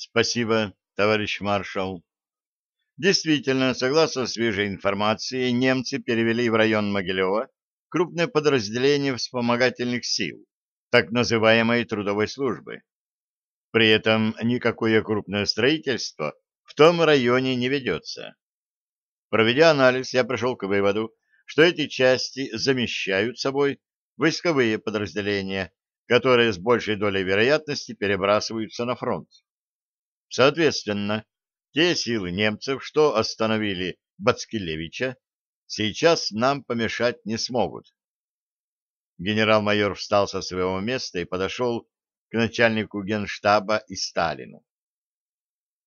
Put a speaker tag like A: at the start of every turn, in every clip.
A: Спасибо, товарищ маршал. Действительно, согласно свежей информации, немцы перевели в район Могилева крупное подразделение вспомогательных сил, так называемой трудовой службы. При этом никакое крупное строительство в том районе не ведется. Проведя анализ, я пришел к выводу, что эти части замещают собой войсковые подразделения, которые с большей долей вероятности перебрасываются на фронт. Соответственно, те силы немцев, что остановили Бацкелевича, сейчас нам помешать не смогут. Генерал-майор встал со своего места и подошел к начальнику генштаба и Сталину.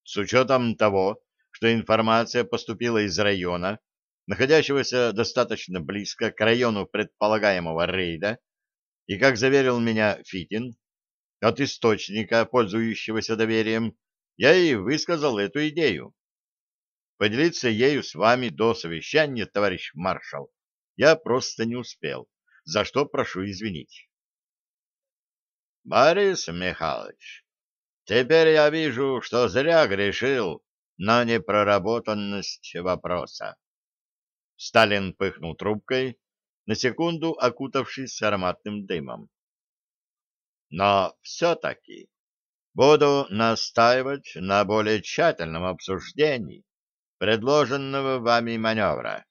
A: С учетом того, что информация поступила из района, находящегося достаточно близко к району предполагаемого рейда, и, как заверил меня Фитин, от источника, пользующегося доверием, я и высказал эту идею. Поделиться ею с вами до совещания, товарищ маршал, я просто не успел, за что прошу извинить.
B: Борис Михайлович, теперь я вижу, что зря грешил на непроработанность вопроса.
A: Сталин пыхнул трубкой, на секунду окутавшись ароматным дымом.
B: Но все-таки буду настаивать на более тщательном обсуждении предложенного вами маневра.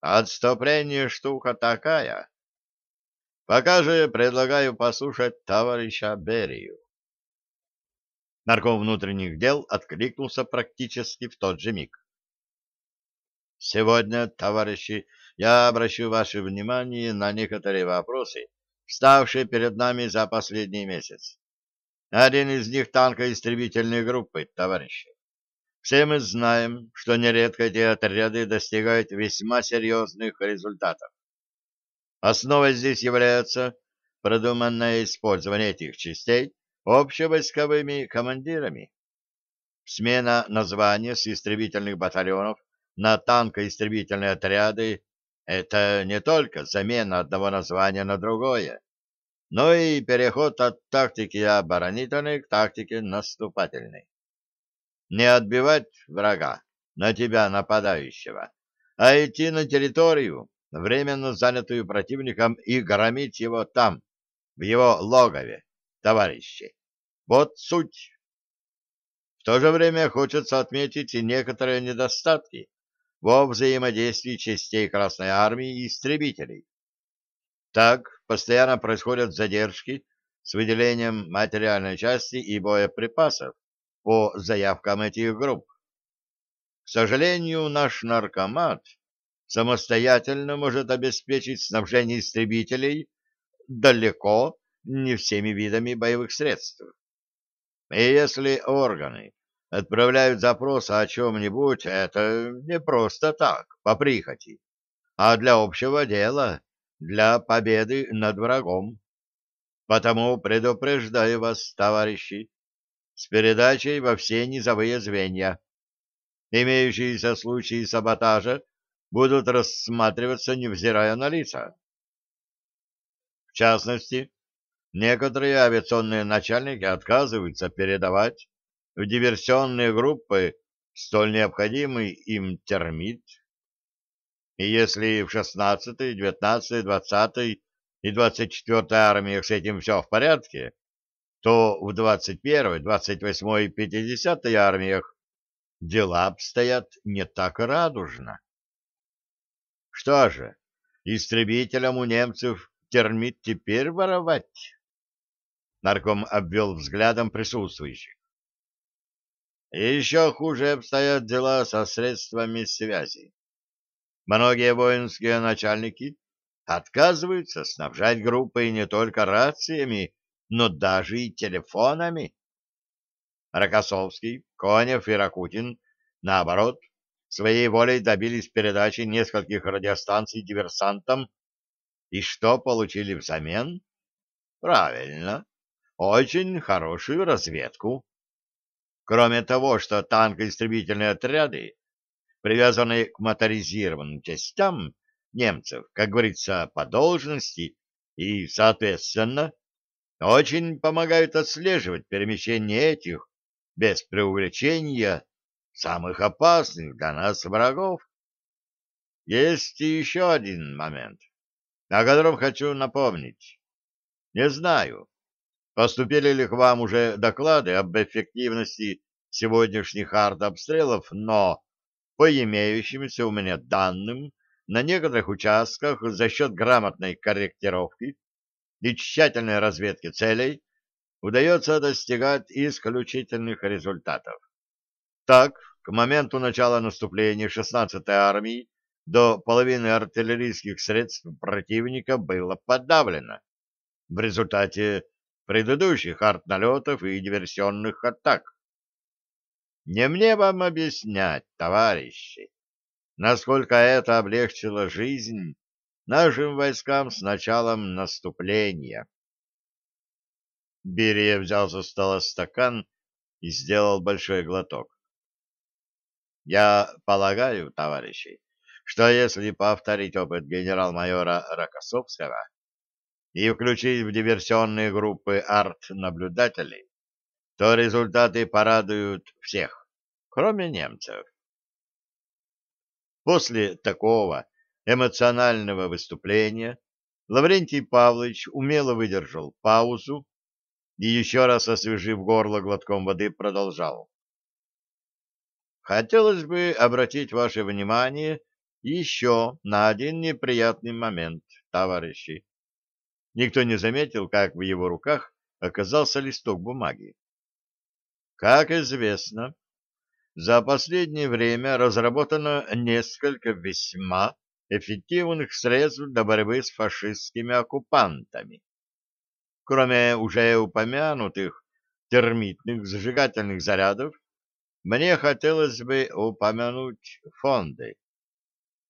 B: Отступление штука такая. Пока же предлагаю послушать товарища Берию.
A: Нарком внутренних дел откликнулся практически в тот же миг.
B: Сегодня, товарищи, я обращу ваше внимание на некоторые вопросы, вставшие перед нами за последний месяц. Один из них танкоистребительной группы, товарищи. Все мы знаем, что нередко эти отряды достигают весьма серьезных результатов. Основой здесь является продуманное использование этих частей общевойсковыми командирами. Смена названия с истребительных батальонов на танкоистребительные отряды — это не только замена одного названия на другое, но и переход от тактики оборонительной к тактике наступательной не отбивать врага, на тебя нападающего, а идти на территорию, временно занятую противником, и громить его там, в его логове, товарищи. Вот суть. В то же время хочется отметить и некоторые недостатки во взаимодействии частей Красной Армии и истребителей. Так постоянно происходят задержки с выделением материальной части и боеприпасов по заявкам этих групп. К сожалению, наш наркомат самостоятельно может обеспечить снабжение истребителей далеко не всеми видами боевых средств. И если органы отправляют запрос о чем-нибудь, это не просто так, по прихоти, а для общего дела, для победы над врагом. Потому предупреждаю вас, товарищи, с передачей во все низовые звенья. Имеющиеся случаи саботажа будут рассматриваться, невзирая на лица. В частности, некоторые авиационные начальники отказываются передавать в диверсионные группы столь необходимый им термит. И если в 16-й, 19-й, 20-й и 24-й армиях с этим все в порядке, то в 21-й, 28-й и 50-й армиях дела обстоят не так радужно. Что же, истребителям у немцев термит теперь воровать? Нарком обвел взглядом присутствующих. Еще хуже обстоят дела со средствами связи. Многие воинские начальники отказываются снабжать группы не только рациями, но даже и телефонами. Рокоссовский, Конев и Ракутин, наоборот, своей волей добились передачи нескольких радиостанций диверсантам. И что получили взамен? Правильно, очень хорошую разведку. Кроме того, что танкоистребительные отряды, привязанные к моторизированным частям немцев, как говорится, по должности и, соответственно, очень помогают отслеживать перемещение этих без преувеличения, самых опасных для нас врагов. Есть и еще один момент, о котором хочу напомнить. Не знаю, поступили ли к вам уже доклады об эффективности сегодняшних артобстрелов, но по имеющимся у меня данным, на некоторых участках за счет грамотной корректировки и тщательной разведки целей удается достигать исключительных результатов. Так, к моменту начала наступления 16-й армии до половины артиллерийских средств противника было подавлено в результате предыдущих артналетов и диверсионных атак. Не мне вам объяснять, товарищи, насколько это облегчило жизнь нашим войскам с началом наступления. Берия взял со стола стакан и сделал большой глоток. Я полагаю, товарищи, что если повторить опыт генерал-майора Рокоссовского и включить в диверсионные группы арт-наблюдателей, то результаты порадуют всех, кроме немцев. После такого эмоционального выступления Лаврентий Павлович умело выдержал паузу и еще раз освежив горло глотком воды, продолжал. Хотелось бы обратить ваше внимание еще на один неприятный момент, товарищи. Никто не заметил, как в его руках оказался листок бумаги. Как известно, за последнее время разработано несколько весьма эффективных средств для борьбы с фашистскими оккупантами. Кроме уже упомянутых термитных зажигательных зарядов, мне хотелось бы упомянуть фонды.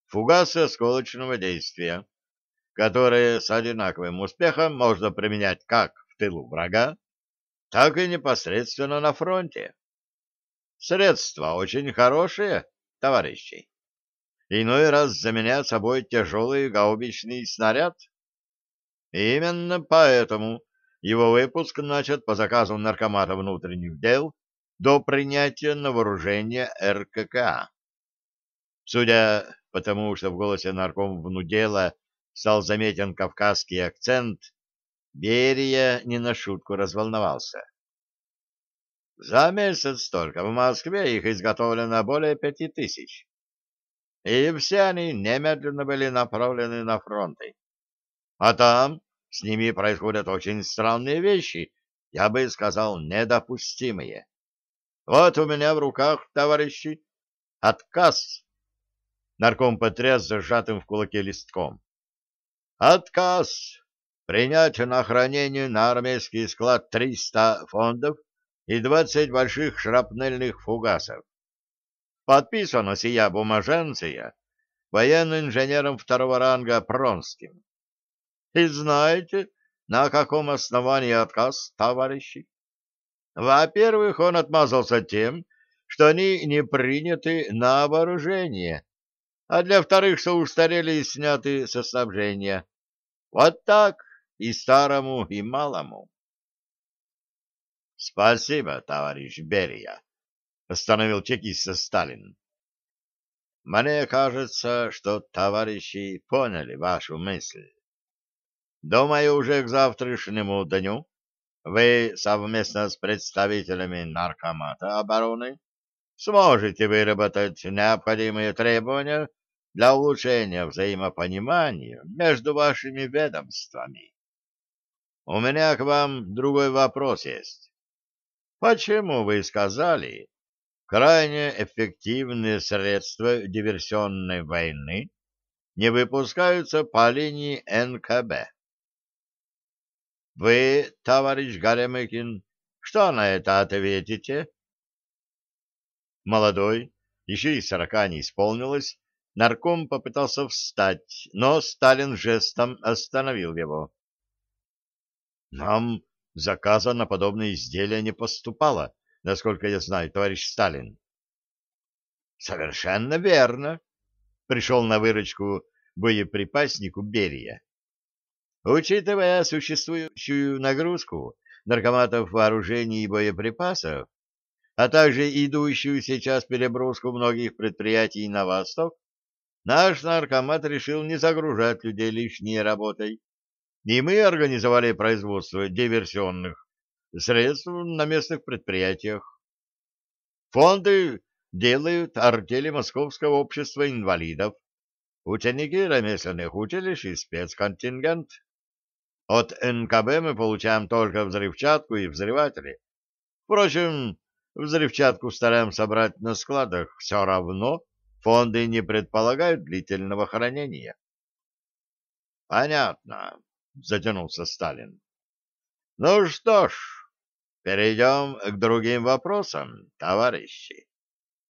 B: Фугасы осколочного действия, которые с одинаковым успехом можно применять как в тылу врага, так и непосредственно на фронте. Средства очень хорошие, товарищи. Иной раз заменяют собой тяжелый гаубичный снаряд. И именно поэтому его выпуск начат по заказу Наркомата внутренних дел до принятия на вооружение РКК. Судя по тому, что в голосе нарком внудела стал заметен кавказский акцент, Берия не на шутку разволновался. За месяц только в Москве их изготовлено более пяти тысяч. И все они немедленно были направлены на фронты. А там с ними происходят очень странные вещи, я бы сказал, недопустимые. Вот у меня в руках, товарищи, отказ. Нарком потряс зажатым в кулаке листком. Отказ принять на хранение на армейский склад 300 фондов и двадцать больших шрапнельных фугасов. Подписано сия бумаженция военным инженером второго ранга Пронским. И знаете, на каком основании отказ, товарищи? Во-первых, он отмазался тем, что они не приняты на вооружение, а для вторых, что устарели и сняты со снабжения. Вот так и старому, и малому. — Спасибо, товарищ Берия, — остановил чекиста Сталин. — Мне кажется, что товарищи поняли вашу мысль. Думаю, уже к завтрашнему дню вы совместно с представителями Наркомата обороны сможете выработать необходимые требования для улучшения взаимопонимания между вашими ведомствами. У меня к вам другой вопрос есть. Почему вы сказали, крайне эффективные средства диверсионной войны не выпускаются по линии НКБ? Вы, товарищ Гаремыкин, что на это ответите? Молодой, еще и сорока не исполнилось, нарком попытался встать, но Сталин жестом остановил его. — Нам Заказа на подобные изделия не поступало, насколько я знаю, товарищ Сталин. Совершенно верно. Пришел на выручку боеприпаснику Берия. Учитывая существующую нагрузку наркоматов вооружений и боеприпасов,
A: а также идущую сейчас переброску многих предприятий на восток, наш наркомат решил не загружать людей лишней работой, и мы организовали производство диверсионных средств на местных предприятиях. Фонды делают артели Московского общества инвалидов, ученики ремесленных училищ и спецконтингент. От НКБ мы получаем только взрывчатку и взрыватели. Впрочем, взрывчатку стараемся собрать на складах, все равно фонды не предполагают длительного хранения. — Понятно, — затянулся Сталин. — Ну что ж, перейдем к другим вопросам, товарищи.